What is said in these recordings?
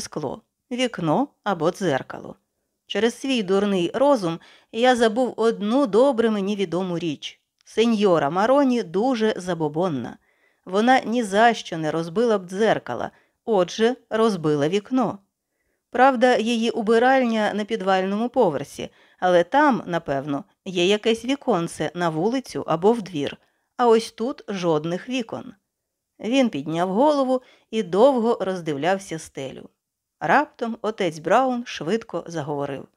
скло, вікно або дзеркало. Через свій дурний розум я забув одну добре мені відому річ. Сеньора Мароні дуже забобонна. Вона ні за що не розбила б дзеркала, отже, розбила вікно. Правда, її убиральня на підвальному поверсі, але там, напевно, є якесь віконце на вулицю або в двір, а ось тут жодних вікон. Він підняв голову і довго роздивлявся стелю. Раптом отець Браун швидко заговорив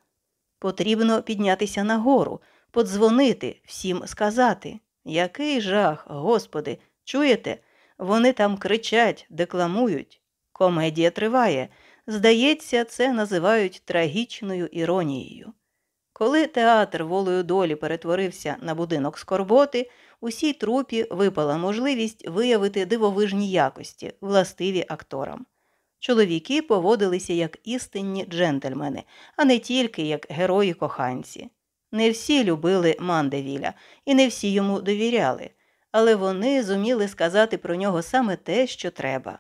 Потрібно піднятися нагору, подзвонити, всім сказати. Який жах, господи, чуєте? Вони там кричать, декламують. Комедія триває. Здається, це називають трагічною іронією. Коли театр волею долі перетворився на будинок скорботи, усій трупі випала можливість виявити дивовижні якості, властиві акторам. Чоловіки поводилися як істинні джентльмени, а не тільки як герої коханці. Не всі любили Мандевіля і не всі йому довіряли, але вони зуміли сказати про нього саме те, що треба.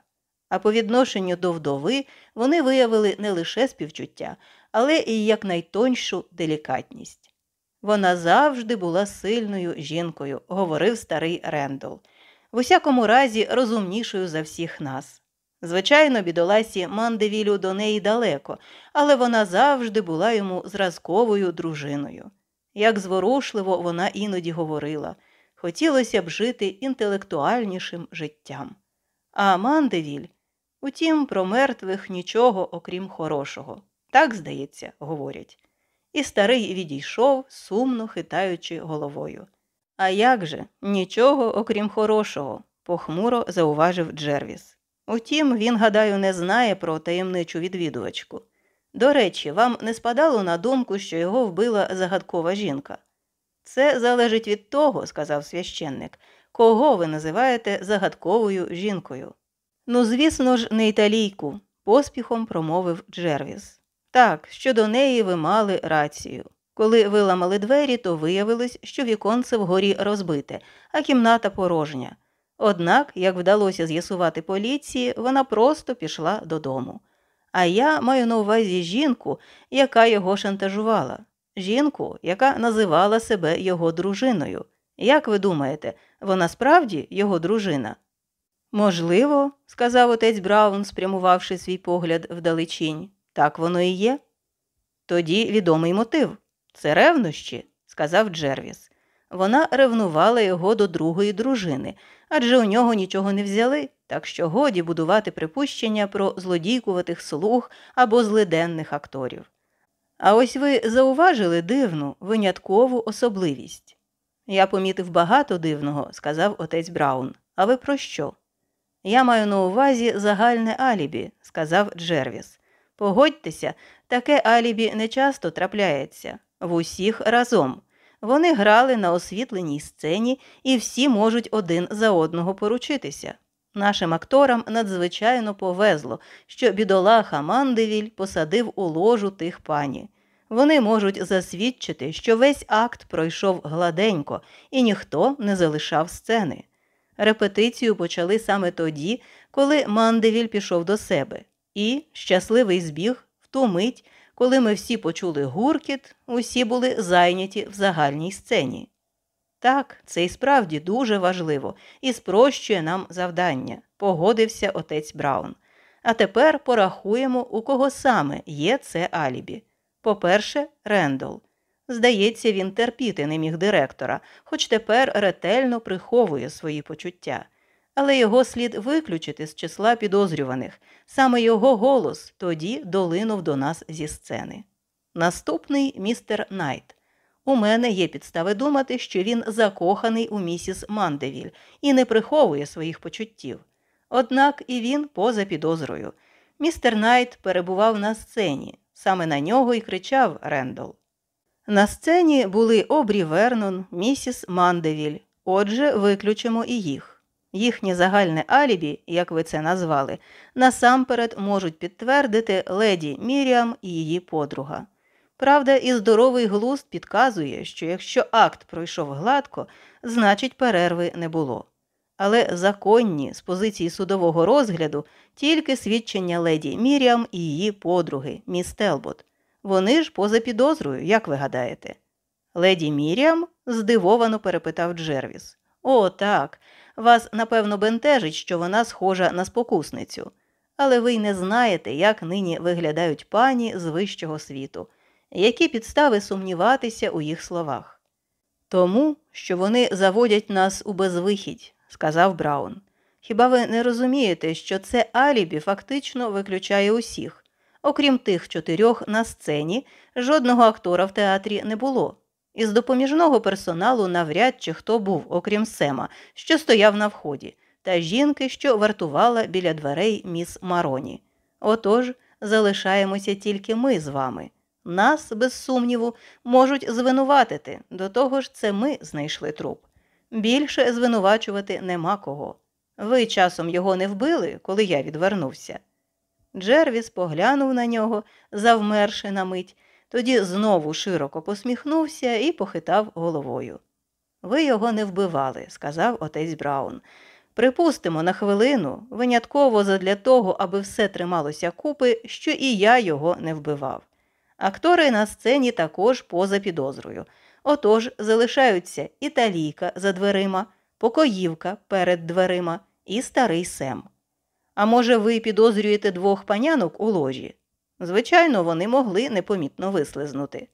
А по відношенню до вдови вони виявили не лише співчуття, але і якнайтоньшу делікатність. Вона завжди була сильною жінкою, говорив старий Рендол, в усякому разі розумнішою за всіх нас. Звичайно, бідоласі Мандевілю до неї далеко, але вона завжди була йому зразковою дружиною. Як зворушливо вона іноді говорила, хотілося б жити інтелектуальнішим життям. А Мандевіль, утім, про мертвих нічого окрім хорошого. Так, здається, говорять. І старий відійшов, сумно хитаючи головою. А як же, нічого окрім хорошого, похмуро зауважив Джервіс. Утім, він, гадаю, не знає про таємничу відвідувачку. До речі, вам не спадало на думку, що його вбила загадкова жінка? Це залежить від того, сказав священник, кого ви називаєте загадковою жінкою. Ну, звісно ж, не італійку, поспіхом промовив Джервіс. Так, щодо неї ви мали рацію. Коли виламали двері, то виявилось, що віконце вгорі розбите, а кімната порожня. Однак, як вдалося з'ясувати поліції, вона просто пішла додому. А я маю на увазі жінку, яка його шантажувала, жінку, яка називала себе його дружиною. Як ви думаєте, вона справді його дружина? Можливо, сказав отець Браун, спрямувавши свій погляд вдалечінь, так воно і є. Тоді відомий мотив це ревнощі, сказав Джервіс. Вона ревнувала його до другої дружини, адже у нього нічого не взяли, так що годі будувати припущення про злодійкуватих слуг або злиденних акторів. А ось ви зауважили дивну, виняткову особливість. Я помітив багато дивного, сказав отець Браун. А ви про що? Я маю на увазі загальне алібі, сказав Джервіс. Погодьтеся, таке алібі не часто трапляється в усіх разом. Вони грали на освітленій сцені і всі можуть один за одного поручитися. Нашим акторам надзвичайно повезло, що бідолаха Мандевіль посадив у ложу тих пані. Вони можуть засвідчити, що весь акт пройшов гладенько і ніхто не залишав сцени. Репетицію почали саме тоді, коли Мандевіль пішов до себе, і щасливий збіг в ту мить, коли ми всі почули гуркіт, усі були зайняті в загальній сцені. Так, це і справді дуже важливо і спрощує нам завдання, погодився отець Браун. А тепер порахуємо, у кого саме є це алібі. По-перше, Рендол. Здається, він терпіти не міг директора, хоч тепер ретельно приховує свої почуття. Але його слід виключити з числа підозрюваних. Саме його голос тоді долинув до нас зі сцени. Наступний містер Найт. У мене є підстави думати, що він закоханий у місіс Мандевіль і не приховує своїх почуттів. Однак і він поза підозрою. Містер Найт перебував на сцені, саме на нього і кричав Рендол. На сцені були Обрі Вернон, місіс Мандевіль, отже, виключимо і їх. Їхнє загальне алібі, як ви це назвали, насамперед можуть підтвердити леді Міріам і її подруга. Правда, і здоровий глузд підказує, що якщо акт пройшов гладко, значить перерви не було. але законні з позиції судового розгляду тільки свідчення леді Міріам і її подруги, міс Телбот. Вони ж поза підозрою, як ви гадаєте? Леді Міріам? здивовано перепитав Джервіс. О, так. Вас, напевно, бентежить, що вона схожа на спокусницю. Але ви й не знаєте, як нині виглядають пані з вищого світу, які підстави сумніватися у їх словах. Тому, що вони заводять нас у безвихідь, сказав Браун. Хіба ви не розумієте, що це алібі фактично виключає усіх? Окрім тих чотирьох на сцені, жодного актора в театрі не було. Із допоміжного персоналу навряд чи хто був, окрім Сема, що стояв на вході, та жінки, що вартувала біля дверей міс Мароні. Отож, залишаємося тільки ми з вами. Нас, без сумніву, можуть звинуватити, до того ж, це ми знайшли труп. Більше звинувачувати нема кого. Ви часом його не вбили, коли я відвернувся. Джервіс поглянув на нього, завмерши на мить, тоді знову широко посміхнувся і похитав головою. Ви його не вбивали, сказав отець Браун. Припустимо на хвилину, винятково задля того, аби все трималося купи, що і я його не вбивав. Актори на сцені також поза підозрою. Отож залишаються італійка за дверима, покоївка перед дверима і старий Сем. А може, ви підозрюєте двох панянок у ложі? Звичайно, вони могли непомітно вислизнути.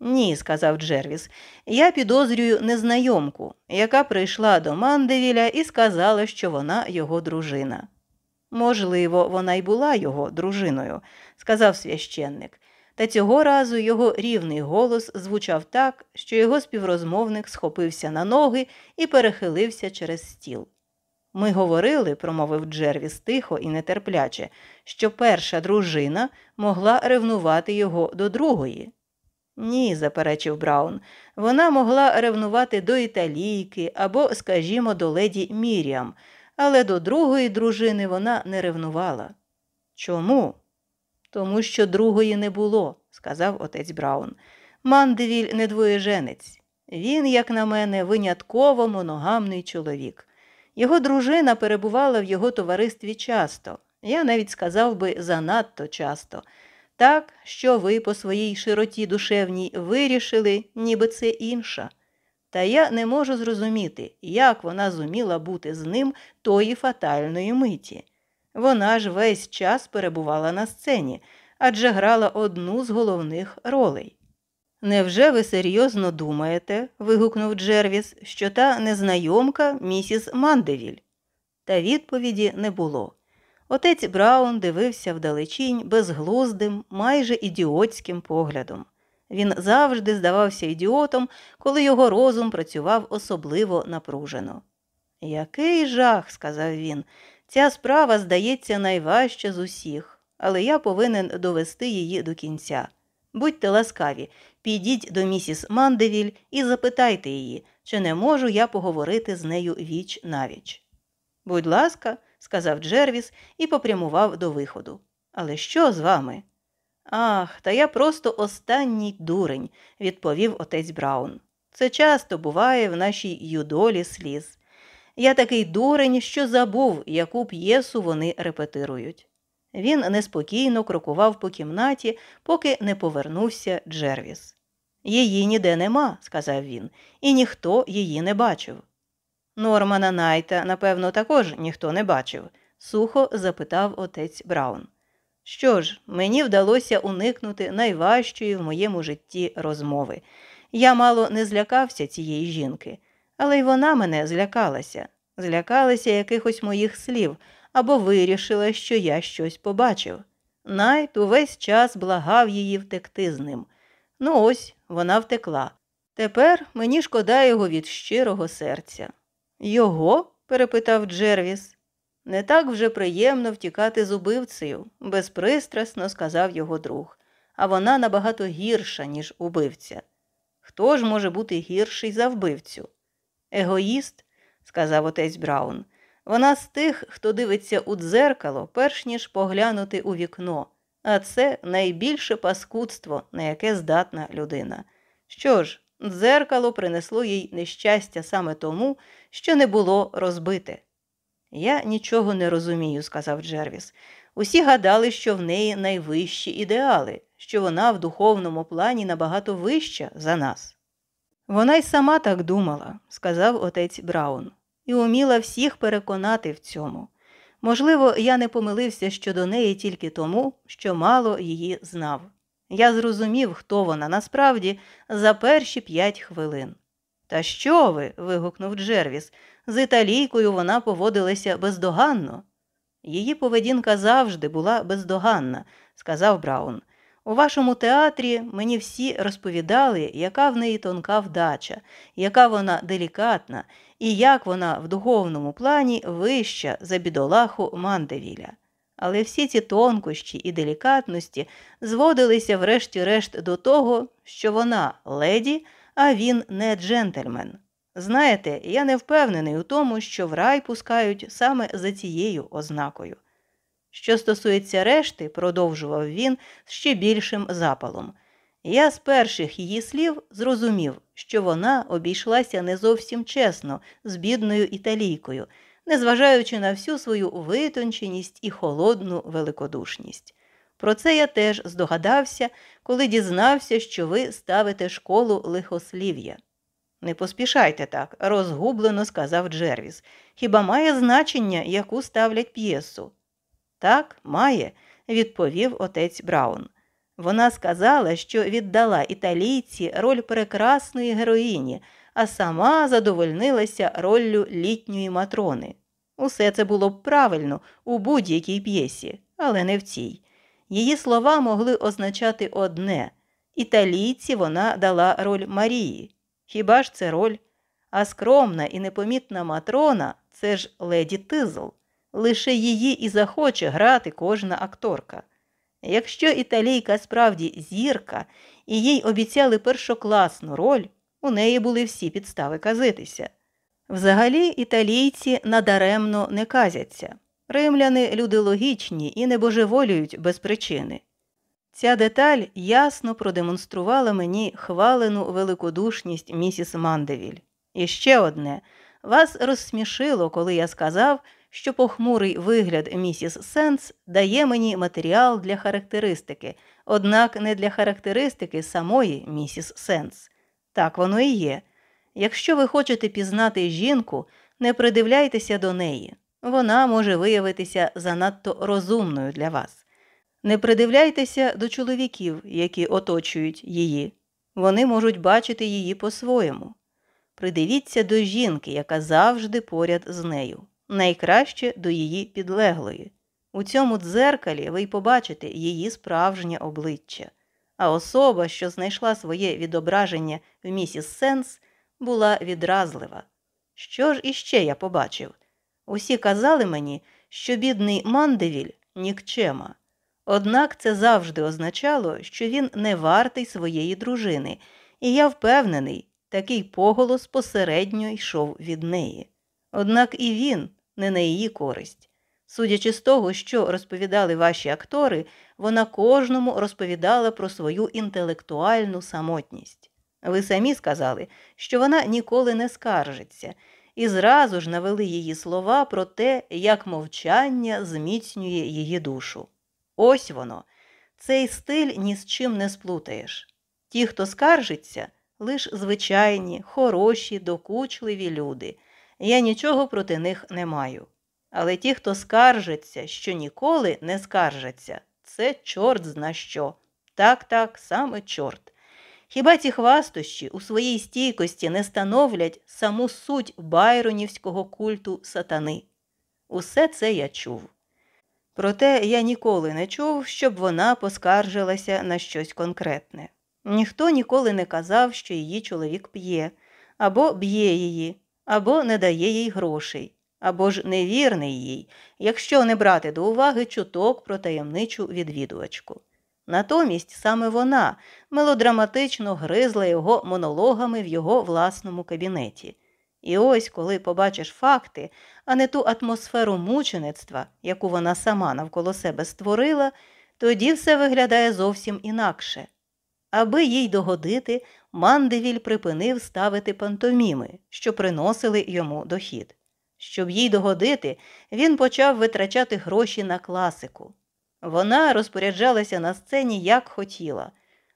Ні, сказав Джервіс, я підозрюю незнайомку, яка прийшла до Мандевіля і сказала, що вона його дружина. Можливо, вона й була його дружиною, сказав священник, та цього разу його рівний голос звучав так, що його співрозмовник схопився на ноги і перехилився через стіл. Ми говорили, промовив Джервіс тихо і нетерпляче, що перша дружина могла ревнувати його до другої. Ні, заперечив Браун, вона могла ревнувати до італійки або, скажімо, до леді Міріам, але до другої дружини вона не ревнувала. Чому? Тому що другої не було, сказав отець Браун. Мандевіль не двоєженець. Він, як на мене, винятково моногамний чоловік. Його дружина перебувала в його товаристві часто, я навіть сказав би занадто часто, так, що ви по своїй широті душевній вирішили, ніби це інша. Та я не можу зрозуміти, як вона зуміла бути з ним тої фатальної миті. Вона ж весь час перебувала на сцені, адже грала одну з головних ролей. Невже ви серйозно думаєте, вигукнув Джервіс, що та незнайомка місіс Мандевіль? Та відповіді не було. Отець Браун дивився вдалечінь безглуздим, майже ідіотським поглядом. Він завжди здавався ідіотом, коли його розум працював особливо напружено. Який жах, сказав він, ця справа здається найважча з усіх, але я повинен довести її до кінця. Будьте ласкаві, підіть до місіс Мандевіль і запитайте її, чи не можу я поговорити з нею віч навіч. Будь ласка, сказав Джервіс і попрямував до виходу. Але що з вами? Ах, та я просто останній дурень, відповів отець Браун. Це часто буває в нашій юдолі сліз. Я такий дурень, що забув, яку п'єсу вони репетирують. Він неспокійно крокував по кімнаті, поки не повернувся Джервіс. Її ніде нема, сказав він, і ніхто її не бачив. Нормана Найта, напевно, також ніхто не бачив, сухо запитав отець Браун. Що ж, мені вдалося уникнути найважчої в моєму житті розмови. Я мало не злякався цієї жінки, але й вона мене злякалася, злякалася якихось моїх слів або вирішила, що я щось побачив. Найт увесь час благав її втекти з ним. Ну ось вона втекла. Тепер мені шкода його від щирого серця. Його? перепитав Джервіс. Не так вже приємно втікати з убивцею, безпристрасно сказав його друг, а вона набагато гірша, ніж убивця. Хто ж може бути гірший за вбивцю? Егоїст, сказав отець Браун. Вона з тих, хто дивиться у дзеркало, перш ніж поглянути у вікно, а це найбільше паскудство, на яке здатна людина. Що ж, Дзеркало принесло їй нещастя саме тому, що не було розбите. Я нічого не розумію, сказав Джервіс. Усі гадали, що в неї найвищі ідеали, що вона в духовному плані набагато вища за нас. Вона й сама так думала, сказав отець Браун, і уміла всіх переконати в цьому. Можливо, я не помилився щодо неї тільки тому, що мало її знав. Я зрозумів, хто вона насправді за перші п'ять хвилин. Та що ви? вигукнув Джервіс. З італійкою вона поводилася бездоганно. Її поведінка завжди була бездоганна, сказав Браун. У вашому театрі мені всі розповідали, яка в неї тонка вдача, яка вона делікатна і як вона в духовному плані вища за бідолаху Мандевіля. Але всі ці тонкощі і делікатності зводилися врешті-решт до того, що вона леді, а він не джентльмен. Знаєте, я не впевнений у тому, що в рай пускають саме за цією ознакою. Що стосується решти, продовжував він з ще більшим запалом. Я з перших її слів зрозумів, що вона обійшлася не зовсім чесно з бідною італійкою, незважаючи на всю свою витонченість і холодну великодушність. Про це я теж здогадався, коли дізнався, що ви ставите школу лихослів'я. Не поспішайте так, розгублено сказав Джервіс. Хіба має значення, яку ставлять п'єсу? Так, має, відповів отець Браун. Вона сказала, що віддала італійці роль прекрасної героїні, а сама задовольнилася роллю літньої матрони. Усе це було б правильно у будь-якій п'єсі, але не в цій. Її слова могли означати одне італійці вона дала роль Марії. Хіба ж це роль? А скромна і непомітна матрона це ж леді Тизл. Лише її і захоче грати кожна акторка. Якщо італійка справді зірка і їй обіцяли першокласну роль, у неї були всі підстави казитися. Взагалі, італійці надаремно не казяться. Римляни люди логічні і не божеволюють без причини. Ця деталь ясно продемонструвала мені хвалену великодушність місіс Мандевіль. І ще одне вас розсмішило, коли я сказав, що похмурий вигляд місіс Сенс дає мені матеріал для характеристики, однак не для характеристики самої місіс Сенс. Так воно і є. Якщо ви хочете пізнати жінку, не придивляйтеся до неї. Вона може виявитися занадто розумною для вас. Не придивляйтеся до чоловіків, які оточують її. Вони можуть бачити її по-своєму. Придивіться до жінки, яка завжди поряд з нею, найкраще до її підлеглої. У цьому дзеркалі ви й побачите її справжнє обличчя, а особа, що знайшла своє відображення в місіс Сенс, була відразлива. Що ж іще я побачив? Усі казали мені, що бідний Мандевіль нікчема. Однак це завжди означало, що він не вартий своєї дружини, і я впевнений, такий поголос посередньо йшов від неї. Однак і він не на її користь. Судячи з того, що розповідали ваші актори, вона кожному розповідала про свою інтелектуальну самотність. Ви самі сказали, що вона ніколи не скаржиться, і зразу ж навели її слова про те, як мовчання зміцнює її душу. Ось воно. Цей стиль ні з чим не сплутаєш. Ті, хто скаржиться, лиш звичайні, хороші, докучливі люди. Я нічого проти них не маю. Але ті, хто скаржиться, що ніколи не скаржаться, це чорт зна що. Так, так, саме чорт. Хіба ці хвастощі у своїй стійкості не становлять саму суть байронівського культу сатани? Усе це я чув. Проте я ніколи не чув, щоб вона поскаржилася на щось конкретне. Ніхто ніколи не казав, що її чоловік п'є, або б'є її, або не дає їй грошей, або ж невірний їй, якщо не брати до уваги чуток про таємничу відвідувачку. Натомість саме вона мелодраматично гризла його монологами в його власному кабінеті. І ось, коли побачиш факти, а не ту атмосферу мучеництва, яку вона сама навколо себе створила, тоді все виглядає зовсім інакше. Аби їй догодити, Мандевіль припинив ставити пантоміми, що приносили йому дохід. Щоб їй догодити, він почав витрачати гроші на класику. Вона розпоряджалася на сцені як хотіла.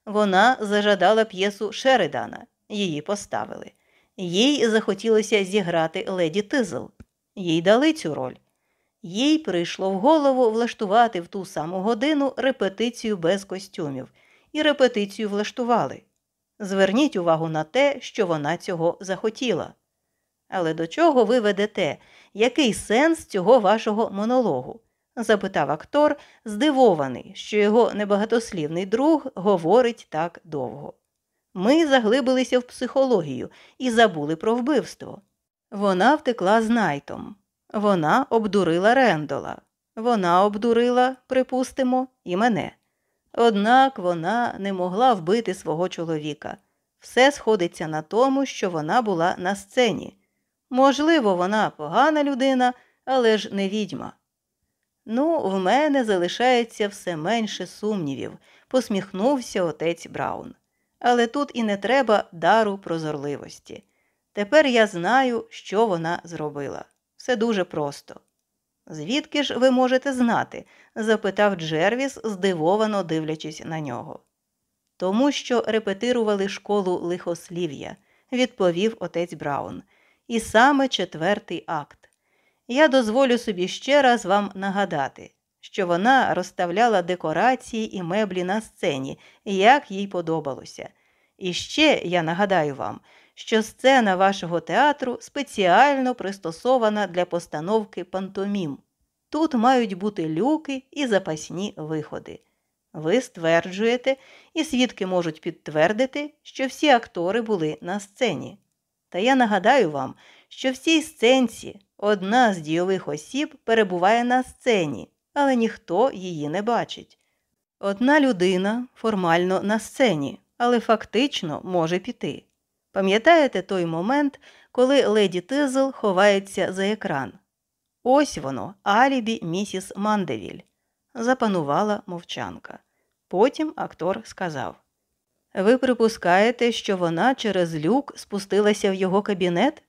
Вона зажадала п'єсу Шеридана, її поставили. Їй захотілося зіграти леді Тизл. Їй дали цю роль. Їй прийшло в голову влаштувати в ту саму годину репетицію без костюмів, і репетицію влаштували. Зверніть увагу на те, що вона цього захотіла. Але до чого ви ведете? Який сенс цього вашого монологу? запитав актор, здивований, що його небагатослівний друг говорить так довго. Ми заглибилися в психологію і забули про вбивство. Вона втекла з найтом. Вона обдурила Рендола. Вона обдурила, припустимо, і мене. Однак вона не могла вбити свого чоловіка. Все сходиться на тому, що вона була на сцені. Можливо, вона погана людина, але ж не відьма. Ну, в мене залишається все менше сумнівів, посміхнувся отець Браун. Але тут і не треба дару прозорливості. Тепер я знаю, що вона зробила. Все дуже просто. Звідки ж ви можете знати? запитав Джервіс, здивовано дивлячись на нього. Тому що репетирували школу лихослів'я, відповів отець Браун. І саме четвертий акт. Я дозволю собі ще раз вам нагадати, що вона розставляла декорації і меблі на сцені, як їй подобалося. І ще я нагадаю вам, що сцена вашого театру спеціально пристосована для постановки пантомім. Тут мають бути люки і запасні виходи. Ви стверджуєте, і свідки можуть підтвердити, що всі актори були на сцені. Та я нагадаю вам, що в цій сценці одна з дійових осіб перебуває на сцені, але ніхто її не бачить. Одна людина формально на сцені, але фактично може піти. Пам'ятаєте той момент, коли леді Тизл ховається за екран? Ось воно, алібі місіс Мандевіль. Запанувала мовчанка. Потім актор сказав Ви припускаєте, що вона через люк спустилася в його кабінет?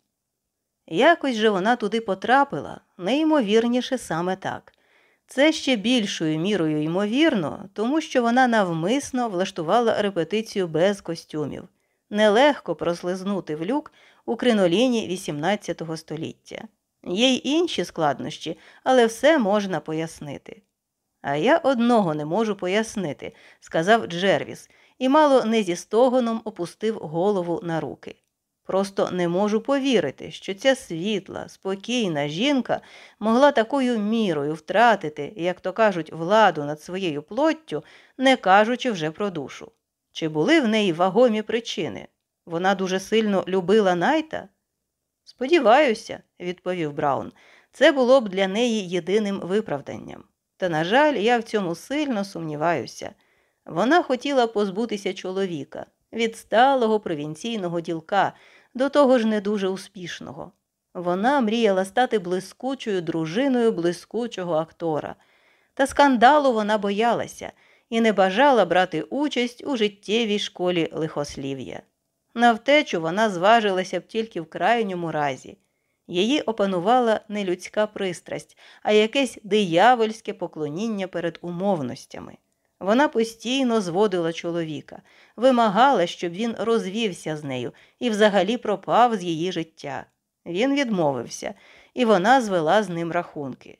Якось же вона туди потрапила, неймовірніше саме так. Це ще більшою мірою ймовірно, тому що вона навмисно влаштувала репетицію без костюмів. Нелегко прослизнути в люк у криноліні XVIII століття. Є й інші складнощі, але все можна пояснити. А я одного не можу пояснити, сказав Джервіс, і мало не зі стогоном опустив голову на руки. Просто не можу повірити, що ця світла, спокійна жінка могла такою мірою втратити, як то кажуть, владу над своєю плоттю, не кажучи вже про душу. Чи були в неї вагомі причини? Вона дуже сильно любила найта? Сподіваюся, відповів Браун, це було б для неї єдиним виправданням. Та, на жаль, я в цьому сильно сумніваюся. Вона хотіла позбутися чоловіка, відсталого провінційного ділка, до того ж не дуже успішного. Вона мріяла стати блискучою дружиною блискучого актора. Та скандалу вона боялася і не бажала брати участь у життєвій школі лихослів'я. На втечу вона зважилася б тільки в крайньому разі. Її опанувала не людська пристрасть, а якесь диявольське поклоніння перед умовностями. Вона постійно зводила чоловіка, вимагала, щоб він розвівся з нею і взагалі пропав з її життя. Він відмовився, і вона звела з ним рахунки.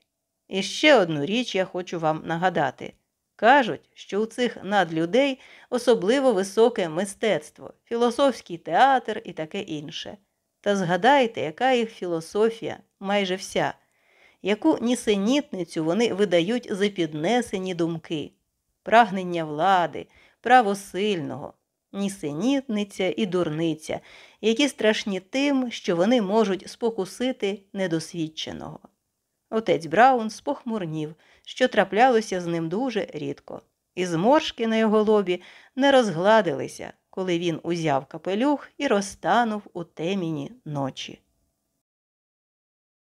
І ще одну річ я хочу вам нагадати кажуть, що у цих надлюдей особливо високе мистецтво, філософський театр і таке інше. Та згадайте, яка їх філософія майже вся, яку нісенітницю вони видають за піднесені думки прагнення влади, право сильного, нісенітниця і дурниця, які страшні тим, що вони можуть спокусити недосвідченого. Отець Браун спохмурнів, що траплялося з ним дуже рідко, і зморшки на його лобі не розгладилися, коли він узяв капелюх і розтанув у теміні ночі.